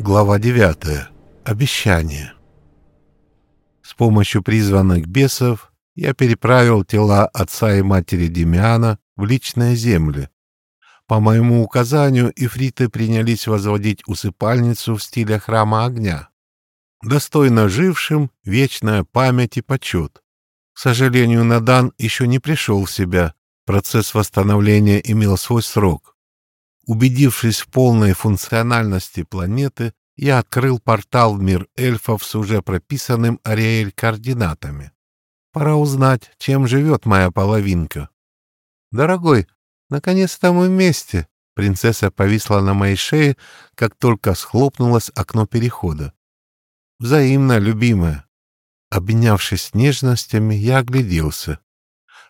Глава 9. Обещание. С помощью призванных бесов я переправил тела отца и матери Демиана в личные земли. По моему указанию ифриты принялись возводить усыпальницу в стиле храма огня. Достойно жившим вечная память и почет. К сожалению, Надан еще не пришел в себя. Процесс восстановления имел свой срок. Убедившись в полной функциональности планеты, я открыл портал в мир эльфов с уже прописанным Ариэль координатами. Пора узнать, чем живет моя половинка. «Дорогой, наконец-то мы вместе!» Принцесса повисла на моей шее, как только схлопнулось окно перехода. «Взаимно, любимая!» Обменявшись нежностями, я огляделся.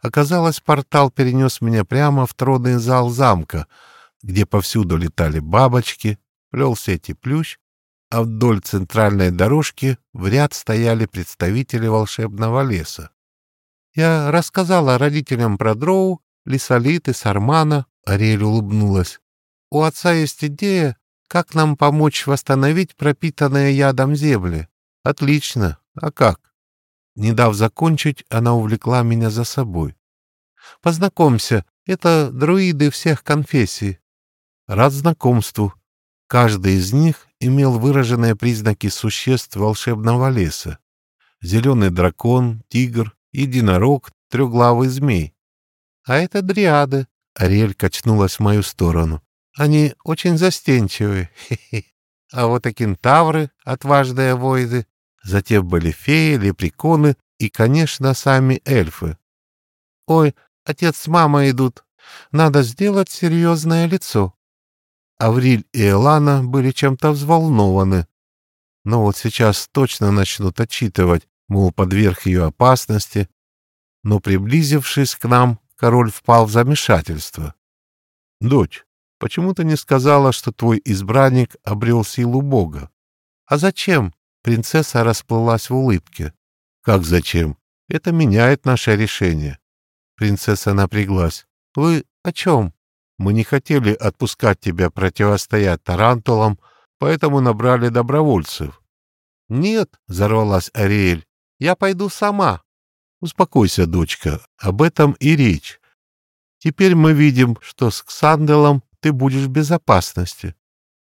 Оказалось, портал перенес меня прямо в тронный зал замка — где повсюду летали бабочки, плелся эти плющ, а вдоль центральной дорожки в ряд стояли представители волшебного леса. Я рассказала родителям про дроу, лесолит и сармана, Ариэль улыбнулась. У отца есть идея, как нам помочь восстановить пропитанные ядом земли. Отлично. А как? Не дав закончить, она увлекла меня за собой. Познакомься, это друиды всех конфессий. Рад знакомству. Каждый из них имел выраженные признаки существ волшебного леса. Зеленый дракон, тигр, единорог, трехглавый змей. А это дриады. Ариэль качнулась в мою сторону. Они очень застенчивые. А вот и кентавры, отважные воины. Затем были феи, лепреконы и, конечно, сами эльфы. Ой, отец с мамой идут. Надо сделать серьезное лицо. Авриль и Элана были чем-то взволнованы. Но вот сейчас точно начнут отчитывать, мол, подверг ее опасности. Но, приблизившись к нам, король впал в замешательство. — Дочь, почему ты не сказала, что твой избранник обрел силу Бога? — А зачем? — принцесса расплылась в улыбке. — Как зачем? Это меняет наше решение. Принцесса напряглась. — Вы о чем? Мы не хотели отпускать тебя противостоять тарантулам, поэтому набрали добровольцев. — Нет, — взорвалась Ариэль, — я пойду сама. — Успокойся, дочка, об этом и речь. Теперь мы видим, что с Ксанделом ты будешь в безопасности.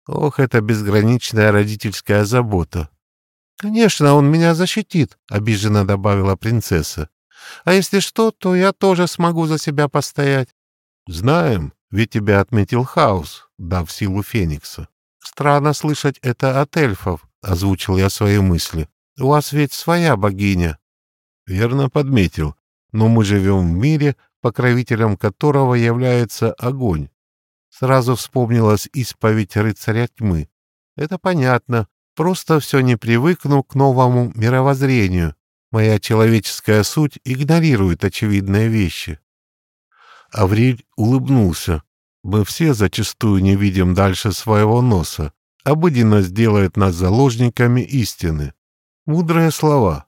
Ох, это безграничная родительская забота. — Конечно, он меня защитит, — обиженно добавила принцесса. — А если что, то я тоже смогу за себя постоять. — Знаем, ведь тебя отметил хаос, дав силу Феникса. Странно слышать это от эльфов, — озвучил я свои мысли. У вас ведь своя богиня. Верно подметил. Но мы живем в мире, покровителем которого является огонь. Сразу вспомнилась исповедь рыцаря тьмы. Это понятно. Просто все не привыкну к новому мировоззрению. Моя человеческая суть игнорирует очевидные вещи. Авриль улыбнулся. Мы все зачастую не видим дальше своего носа. Обыденность делает нас заложниками истины. Мудрые слова.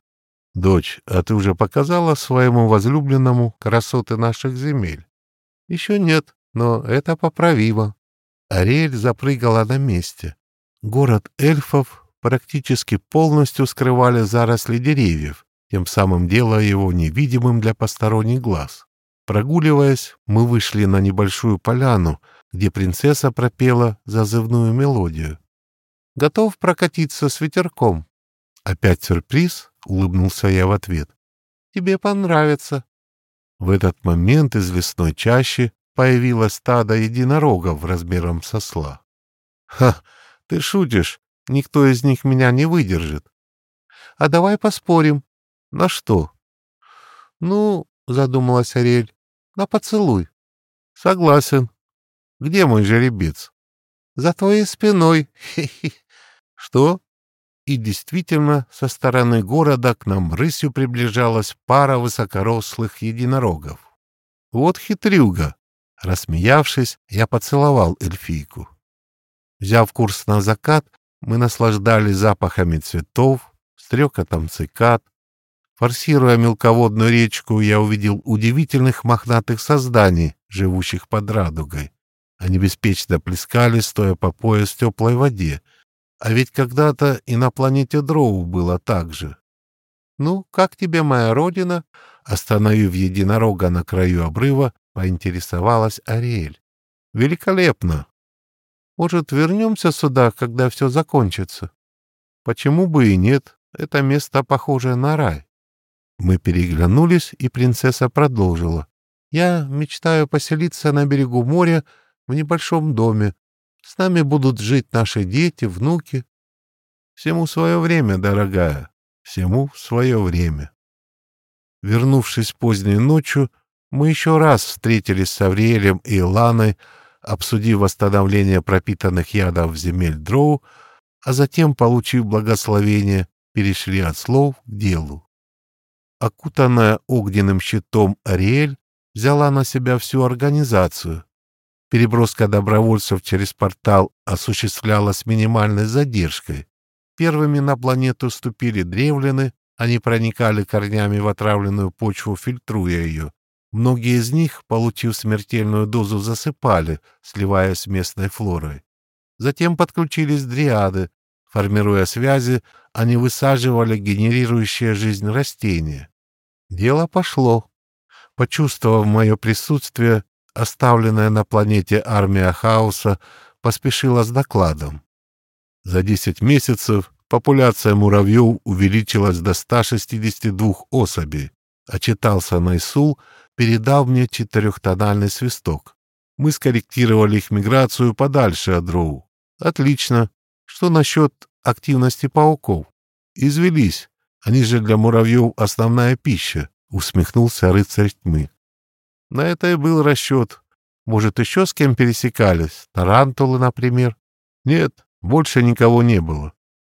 Дочь, а ты уже показала своему возлюбленному красоты наших земель? Еще нет, но это поправимо. Ариэль запрыгала на месте. Город эльфов практически полностью скрывали заросли деревьев, тем самым делая его невидимым для посторонних глаз. Прогуливаясь, мы вышли на небольшую поляну, где принцесса пропела зазывную мелодию. «Готов прокатиться с ветерком?» «Опять сюрприз?» — улыбнулся я в ответ. «Тебе понравится». В этот момент из лесной чащи появилось стадо единорогов размером со сла. «Ха! Ты шутишь? Никто из них меня не выдержит». «А давай поспорим». «На что?» «Ну, — задумалась Ариэль, на поцелуй. Согласен. Где мой жеребец? За твоей спиной. Что? И действительно, со стороны города к нам рысью приближалась пара высокорослых единорогов. Вот хитрюга. Рассмеявшись, я поцеловал эльфийку. Взяв курс на закат, мы наслаждались запахами цветов, стрекотом цикад, Форсируя мелководную речку, я увидел удивительных мохнатых созданий, живущих под радугой. Они беспечно плескали, стоя по пояс в теплой воде. А ведь когда-то и на планете Дроу было так же. «Ну, как тебе моя родина?» Остановив единорога на краю обрыва, поинтересовалась Ариэль. «Великолепно! Может, вернемся сюда, когда все закончится?» «Почему бы и нет? Это место похоже на рай». Мы переглянулись, и принцесса продолжила. «Я мечтаю поселиться на берегу моря в небольшом доме. С нами будут жить наши дети, внуки. Всему свое время, дорогая, всему свое время». Вернувшись поздней ночью, мы еще раз встретились с Авриэлем и Иланой, обсудив восстановление пропитанных ядов земель Дроу, а затем, получив благословение, перешли от слов к делу. Окутанная огненным щитом Ариэль взяла на себя всю организацию. Переброска добровольцев через портал осуществлялась минимальной задержкой. Первыми на планету ступили древлены, они проникали корнями в отравленную почву, фильтруя ее. Многие из них, получив смертельную дозу, засыпали, сливаясь с местной флорой. Затем подключились дриады. Формируя связи, они высаживали генерирующие жизнь растения. Дело пошло. Почувствовав мое присутствие, оставленная на планете армия хаоса поспешила с докладом. За десять месяцев популяция муравьев увеличилась до 162 особей, отчитался Найсул, передав мне четырехтональный свисток. Мы скорректировали их миграцию подальше от дроу. Отлично. Что насчет активности пауков? Извелись. Они же для муравьев основная пища, усмехнулся рыцарь тьмы. На это и был расчет. Может, еще с кем пересекались? Тарантулы, например? Нет, больше никого не было.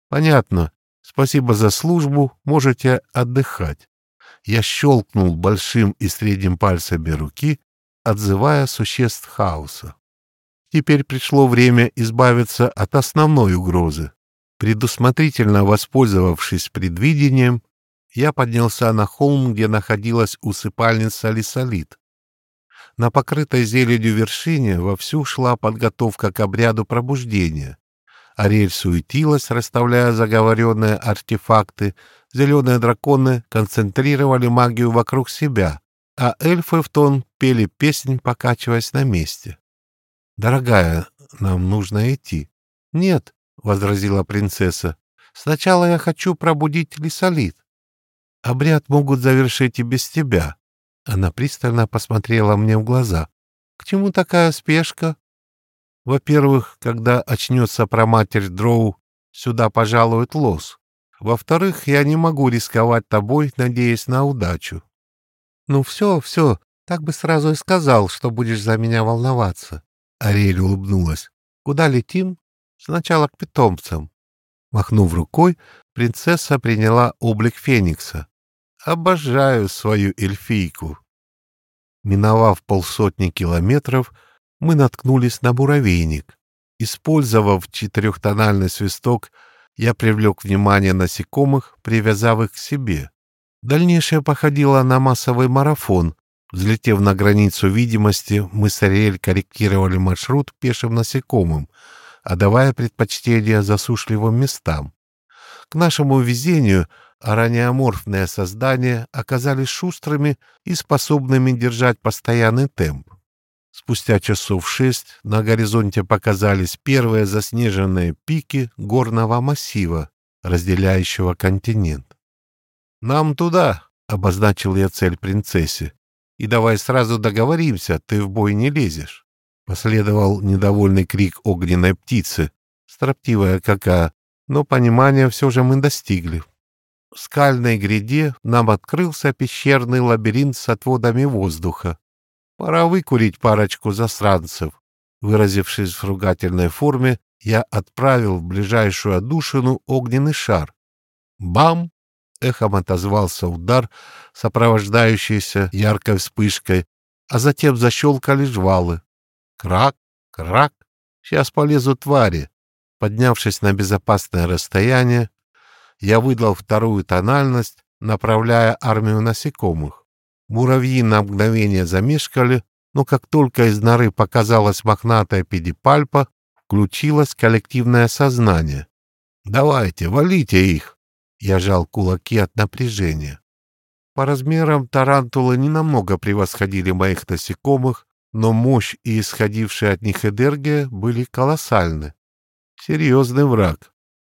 Понятно. Спасибо за службу, можете отдыхать. Я щелкнул большим и средним пальцами руки, отзывая существ хаоса. Теперь пришло время избавиться от основной угрозы. Предусмотрительно воспользовавшись предвидением, я поднялся на холм, где находилась усыпальница Лисолит. На покрытой зеленью вершине вовсю шла подготовка к обряду пробуждения. Ариэль суетилась, расставляя заговоренные артефакты. Зеленые драконы концентрировали магию вокруг себя, а эльфы в тон пели песнь, покачиваясь на месте. «Дорогая, нам нужно идти». «Нет», — возразила принцесса, — «сначала я хочу пробудить Лисолит. Обряд могут завершить и без тебя». Она пристально посмотрела мне в глаза. «К чему такая спешка?» Во-первых, когда очнется проматерь Дроу, сюда пожалует лос. Во-вторых, я не могу рисковать тобой, надеясь на удачу. Ну все, все, так бы сразу и сказал, что будешь за меня волноваться. Ариэль улыбнулась. Куда летим? Сначала к питомцам. Махнув рукой, принцесса приняла облик Феникса. Обожаю свою эльфийку. Миновав полсотни километров, мы наткнулись на муравейник. Использовав четырехтональный свисток, я привлек внимание насекомых, привязав их к себе. Дальнейшее походило на массовый марафон. Взлетев на границу видимости, мы с Ариэль корректировали маршрут пешим насекомым, отдавая предпочтение засушливым местам. К нашему везению араниоморфные создания оказались шустрыми и способными держать постоянный темп. Спустя часов шесть на горизонте показались первые заснеженные пики горного массива, разделяющего континент. «Нам туда!» — обозначил я цель принцессе. «И давай сразу договоримся, ты в бой не лезешь!» Последовал недовольный крик огненной птицы, строптивая какая, но понимания все же мы достигли. В скальной гряде нам открылся пещерный лабиринт с отводами воздуха, Пора выкурить парочку засранцев. Выразившись в ругательной форме, я отправил в ближайшую отдушину огненный шар. Бам! Эхом отозвался удар, сопровождающийся яркой вспышкой, а затем защелкали жвалы. Крак, крак, сейчас полезут твари. Поднявшись на безопасное расстояние, я выдал вторую тональность, направляя армию насекомых. Муравьи на мгновение замешкали, но как только из норы показалась мохнатая педипальпа, включилось коллективное сознание. Давайте, валите их!» Я жал кулаки от напряжения. По размерам тарантулы ненамного превосходили моих насекомых, но мощь и исходившая от них энергия были колоссальны. Серьезный враг.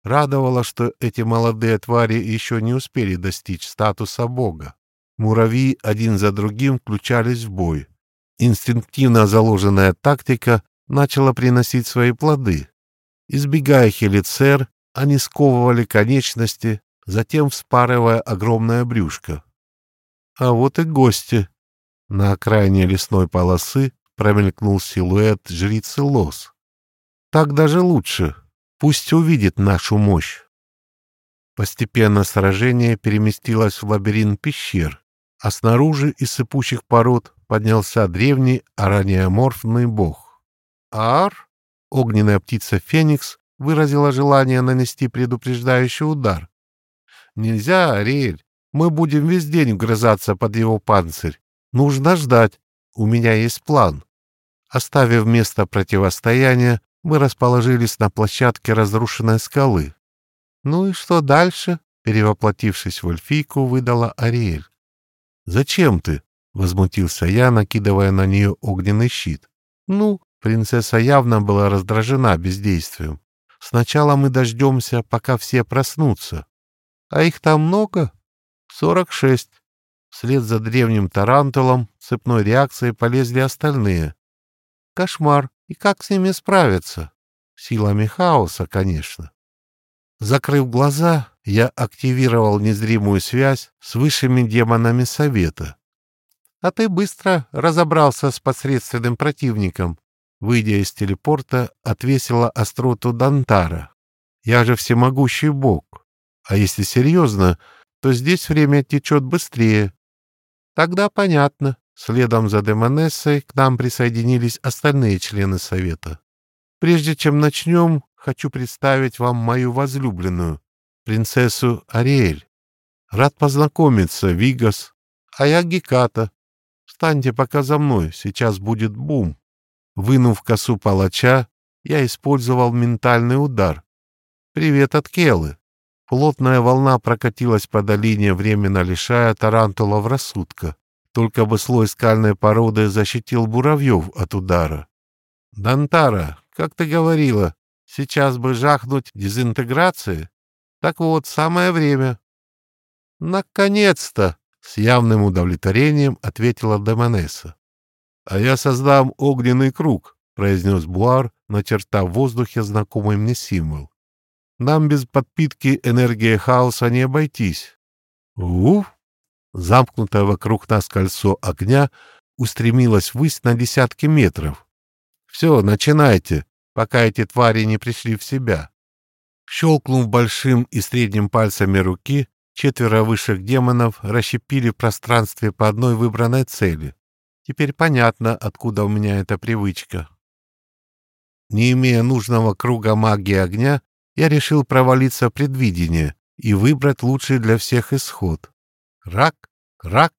Радовало, что эти молодые твари еще не успели достичь статуса бога. Муравьи один за другим включались в бой. Инстинктивно заложенная тактика начала приносить свои плоды. Избегая хелицер, они сковывали конечности, затем вспарывая огромное брюшко. А вот и гости. На окраине лесной полосы промелькнул силуэт жрицы Лос. Так даже лучше. Пусть увидит нашу мощь. Постепенно сражение переместилось в лабиринт пещер, а снаружи из сыпучих пород поднялся древний араниоморфный бог. Аар, огненная птица Феникс, выразила желание нанести предупреждающий удар. «Нельзя, Ариэль, мы будем весь день вгрызаться под его панцирь. Нужно ждать. У меня есть план». Оставив место противостояния, мы расположились на площадке разрушенной скалы. «Ну и что дальше?» — перевоплотившись в эльфийку, выдала Ариэль. «Зачем ты?» — возмутился я, накидывая на нее огненный щит. «Ну, принцесса явно была раздражена бездействием. Сначала мы дождемся, пока все проснутся. А их там много? Сорок шесть. Вслед за древним тарантулом цепной реакцией полезли остальные. Кошмар. И как с ними справиться? Силами хаоса, конечно. Закрыв глаза, я активировал незримую связь с высшими демонами Совета. А ты быстро разобрался с посредственным противником выйдя из телепорта, отвесила остроту Дантара. «Я же всемогущий бог. А если серьезно, то здесь время течет быстрее». «Тогда понятно». Следом за Демонессой к нам присоединились остальные члены Совета. «Прежде чем начнем, хочу представить вам мою возлюбленную, принцессу Ариэль. Рад познакомиться, Вигас. А я Геката. Встаньте пока за мной, сейчас будет бум». Вынув косу палача, я использовал ментальный удар. «Привет от Келы!» Плотная волна прокатилась по долине, временно лишая тарантула в рассудка. Только бы слой скальной породы защитил буравьев от удара. «Дантара, как ты говорила, сейчас бы жахнуть дезинтеграции? Так вот, самое время». «Наконец-то!» — с явным удовлетворением ответила Демонесса. «А я создам огненный круг», — произнес Буар, начертав в воздухе знакомый мне символ. «Нам без подпитки энергии хаоса не обойтись». «Уф!» Замкнутое вокруг нас кольцо огня устремилось ввысь на десятки метров. «Все, начинайте, пока эти твари не пришли в себя». Щелкнув большим и средним пальцами руки, четверо высших демонов расщепили в пространстве по одной выбранной цели. Теперь понятно, откуда у меня эта привычка. Не имея нужного круга магии огня, я решил провалиться в предвидение и выбрать лучший для всех исход. Рак, рак,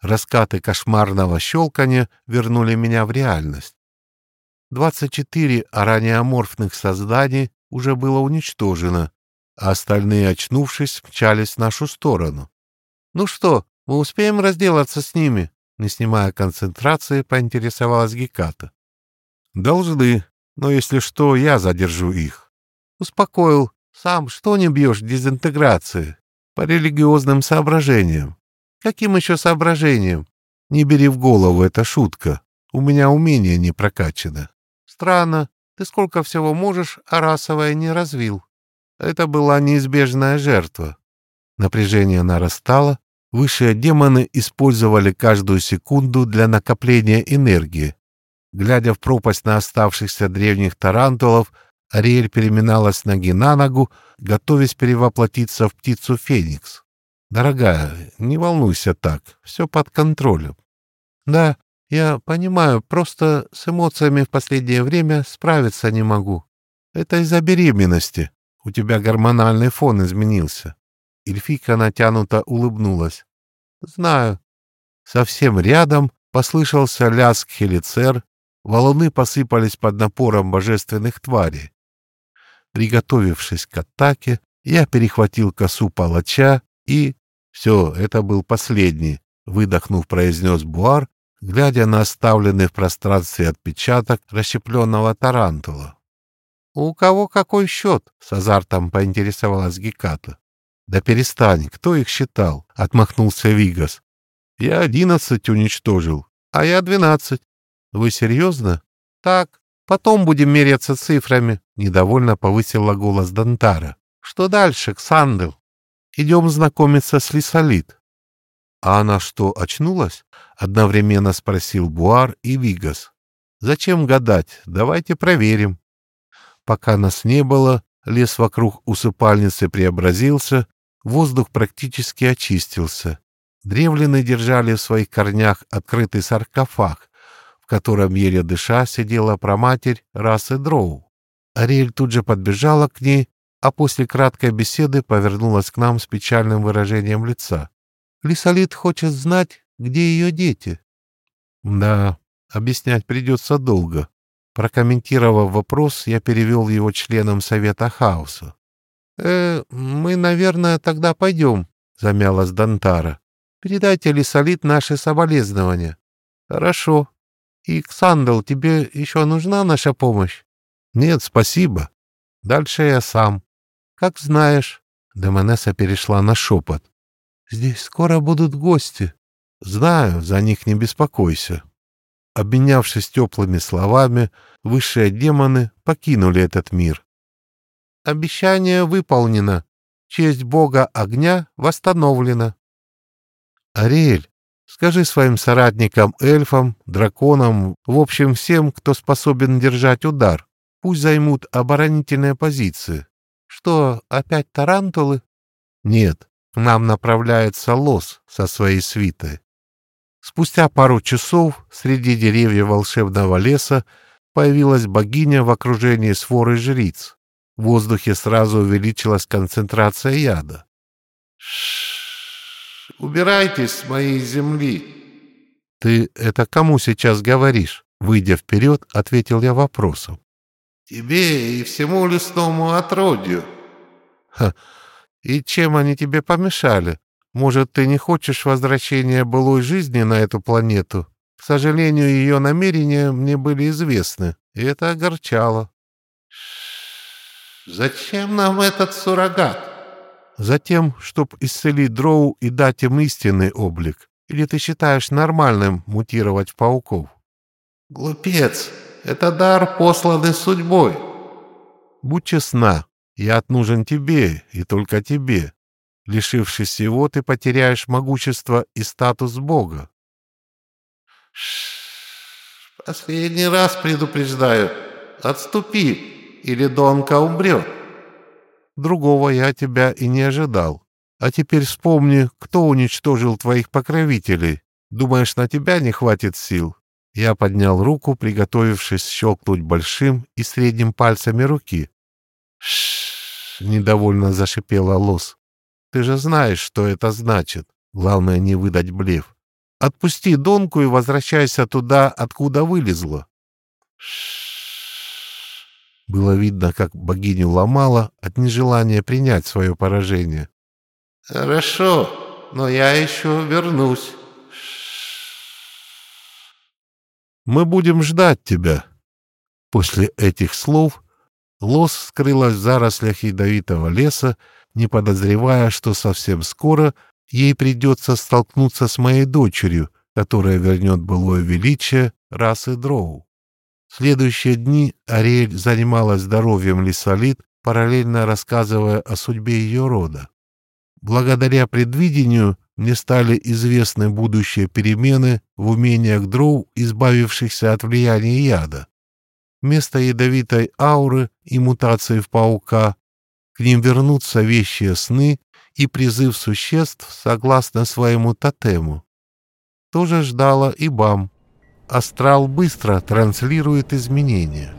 раскаты кошмарного щелкания вернули меня в реальность. 24 араниоморфных созданий уже было уничтожено, а остальные, очнувшись, мчались в нашу сторону. «Ну что, мы успеем разделаться с ними?» Не снимая концентрации, поинтересовалась Геката. «Должны, но если что, я задержу их». «Успокоил. Сам что не бьешь дезинтеграции?» «По религиозным соображениям». «Каким еще соображениям?» «Не бери в голову, это шутка. У меня умение не прокачано». «Странно. Ты сколько всего можешь, а расовое не развил». Это была неизбежная жертва. Напряжение нарастало, Высшие демоны использовали каждую секунду для накопления энергии. Глядя в пропасть на оставшихся древних тарантулов, Ариэль переминалась ноги на ногу, готовясь перевоплотиться в птицу Феникс. «Дорогая, не волнуйся так, все под контролем». «Да, я понимаю, просто с эмоциями в последнее время справиться не могу. Это из-за беременности. У тебя гормональный фон изменился. Эльфийка натянуто улыбнулась. «Знаю». Совсем рядом послышался лязг хелицер, валуны посыпались под напором божественных тварей. Приготовившись к атаке, я перехватил косу палача и... Все, это был последний, выдохнув, произнес Буар, глядя на оставленный в пространстве отпечаток расщепленного тарантула. «У кого какой счет?» — с азартом поинтересовалась Геката. «Да перестань, кто их считал?» — отмахнулся Вигас. «Я одиннадцать уничтожил, а я двенадцать. Вы серьезно?» «Так, потом будем меряться цифрами», — недовольно повысила голос Дантара. «Что дальше, Ксандел?» «Идем знакомиться с Лисолит». «А она что, очнулась?» — одновременно спросил Буар и Вигас. «Зачем гадать? Давайте проверим». Пока нас не было, лес вокруг усыпальницы преобразился, воздух практически очистился. Древлины держали в своих корнях открытый саркофаг, котором, еле дыша, сидела проматерь расы дроу. Ариэль тут же подбежала к ней, а после краткой беседы повернулась к нам с печальным выражением лица. «Лисолит хочет знать, где ее дети». «Да, объяснять придется долго». Прокомментировав вопрос, я перевел его членам Совета Хаоса. «Э, мы, наверное, тогда пойдем», — замялась Дантара. Передайте Лисолит наши соболезнования. Хорошо. И, Ксандал, тебе еще нужна наша помощь? Нет, спасибо. Дальше я сам. Как знаешь. Демонесса перешла на шепот. Здесь скоро будут гости. Знаю, за них не беспокойся. Обменявшись теплыми словами, высшие демоны покинули этот мир. Обещание выполнено. Честь бога огня восстановлена. Ариэль, скажи своим соратникам, эльфам, драконам, в общем, всем, кто способен держать удар, пусть займут оборонительные позиции. Что, опять тарантулы? Нет, к нам направляется лос со своей свитой. Спустя пару часов среди деревьев волшебного леса появилась богиня в окружении своры жриц. В воздухе сразу увеличилась концентрация яда. Ш убирайтесь с моей земли!» «Ты это кому сейчас говоришь?» Выйдя вперед, ответил я вопросом. «Тебе и всему лесному отродью». «Ха! И чем они тебе помешали? Может, ты не хочешь возвращения былой жизни на эту планету? К сожалению, ее намерения мне были известны, и это огорчало». «Зачем нам этот суррогат?» Затем, чтобы исцелить дроу и дать им истинный облик. Или ты считаешь нормальным мутировать в пауков? Глупец, это дар, посланный судьбой. Будь честна, я нужен тебе и только тебе. Лишившись его, ты потеряешь могущество и статус Бога. Последний раз предупреждаю. Отступи, или Донка умрет. Другого я тебя и не ожидал. А теперь вспомни, кто уничтожил твоих покровителей. Думаешь, на тебя не хватит сил?» Я поднял руку, приготовившись щелкнуть большим и средним пальцами руки. «Ш-ш-ш!» — недовольно зашипела Лос. «Ты же знаешь, что это значит. Главное, не выдать блеф. Отпусти Донку и возвращайся туда, откуда вылезла». «Ш-ш-ш!» Было видно, как богиню ломала от нежелания принять свое поражение. «Хорошо, но я еще вернусь». «Мы будем ждать тебя». После этих слов Лос скрылась в зарослях ядовитого леса, не подозревая, что совсем скоро ей придется столкнуться с моей дочерью, которая вернет былое величие расы Дроу следующие дни Ариэль занималась здоровьем Лисолит, параллельно рассказывая о судьбе ее рода. Благодаря предвидению мне стали известны будущие перемены в умениях дроу, избавившихся от влияния яда. Вместо ядовитой ауры и мутации в паука к ним вернутся вещие сны и призыв существ согласно своему тотему. Тоже ждала и Бам. Астрал быстро транслирует изменения.